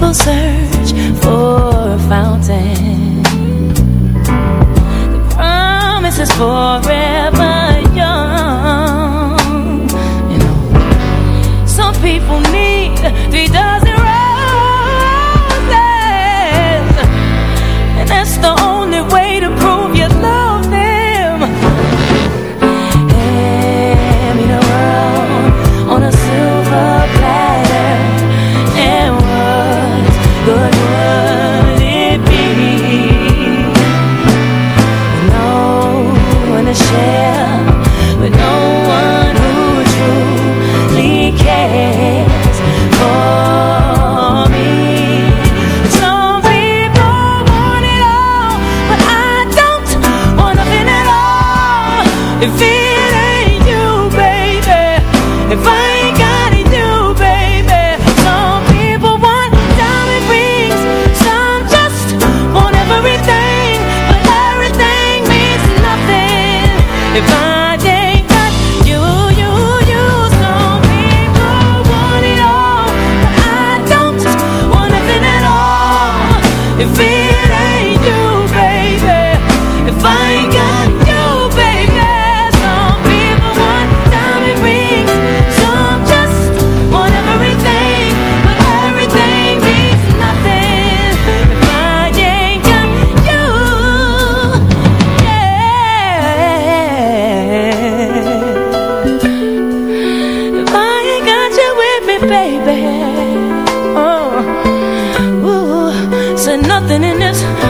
people search for a fountain. The promise is for minutes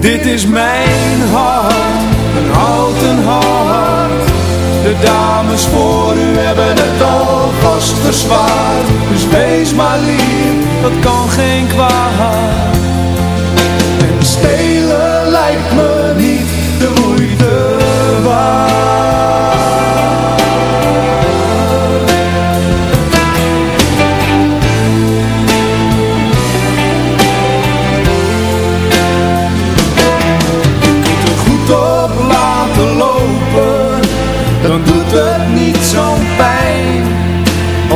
Dit is mijn hart, een houten hart. De dames voor u hebben het alvast verzwaard. Dus wees maar lief, dat kan geen kwaad. En stelen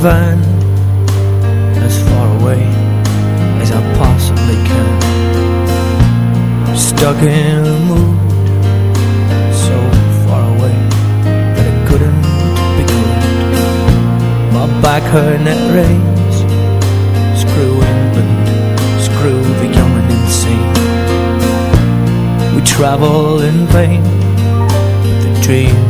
van as far away as I possibly can. Stuck in a mood so far away that it couldn't be good. My back hurt net rains. Screw England, screw the young and insane. We travel in vain, but the dream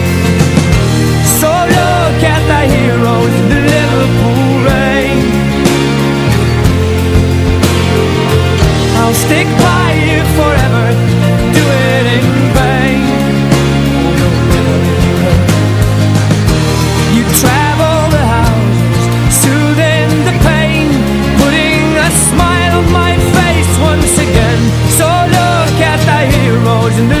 in vain. You travel the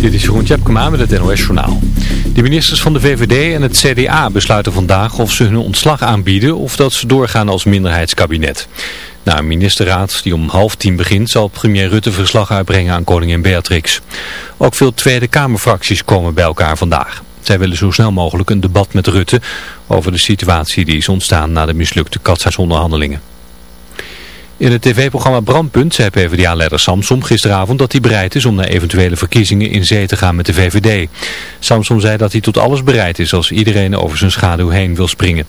Dit is Jeroen Tjepkema met het NOS Journaal. De ministers van de VVD en het CDA besluiten vandaag of ze hun ontslag aanbieden of dat ze doorgaan als minderheidskabinet. Na een ministerraad die om half tien begint zal premier Rutte verslag uitbrengen aan koningin Beatrix. Ook veel Tweede Kamerfracties komen bij elkaar vandaag. Zij willen zo snel mogelijk een debat met Rutte over de situatie die is ontstaan na de mislukte katshuisonderhandelingen. In het tv-programma Brandpunt zei PvdA-leider Samsom gisteravond dat hij bereid is om naar eventuele verkiezingen in zee te gaan met de VVD. Samsom zei dat hij tot alles bereid is als iedereen over zijn schaduw heen wil springen.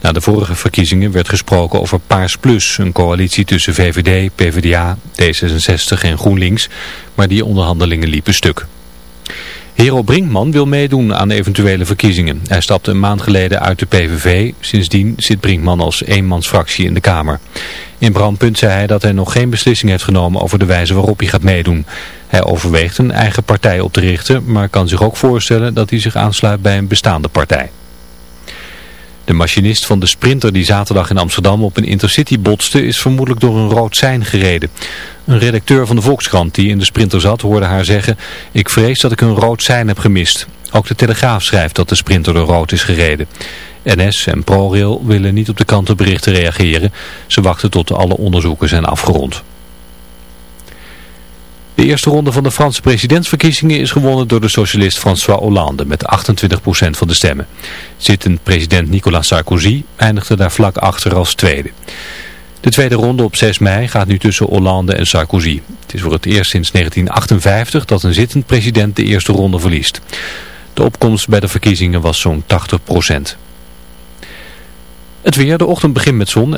Na de vorige verkiezingen werd gesproken over Paars Plus, een coalitie tussen VVD, PvdA, D66 en GroenLinks, maar die onderhandelingen liepen stuk. Hero Brinkman wil meedoen aan eventuele verkiezingen. Hij stapte een maand geleden uit de PVV. Sindsdien zit Brinkman als eenmansfractie in de Kamer. In Brandpunt zei hij dat hij nog geen beslissing heeft genomen over de wijze waarop hij gaat meedoen. Hij overweegt een eigen partij op te richten, maar kan zich ook voorstellen dat hij zich aansluit bij een bestaande partij. De machinist van de sprinter die zaterdag in Amsterdam op een intercity botste is vermoedelijk door een rood sein gereden. Een redacteur van de Volkskrant die in de sprinter zat hoorde haar zeggen, ik vrees dat ik een rood sein heb gemist. Ook de Telegraaf schrijft dat de sprinter door rood is gereden. NS en ProRail willen niet op de krantenberichten reageren. Ze wachten tot alle onderzoeken zijn afgerond. De eerste ronde van de Franse presidentsverkiezingen is gewonnen door de socialist François Hollande met 28% van de stemmen. Zittend president Nicolas Sarkozy eindigde daar vlak achter als tweede. De tweede ronde op 6 mei gaat nu tussen Hollande en Sarkozy. Het is voor het eerst sinds 1958 dat een zittend president de eerste ronde verliest. De opkomst bij de verkiezingen was zo'n 80%. Het weer, de ochtend begint met zon. En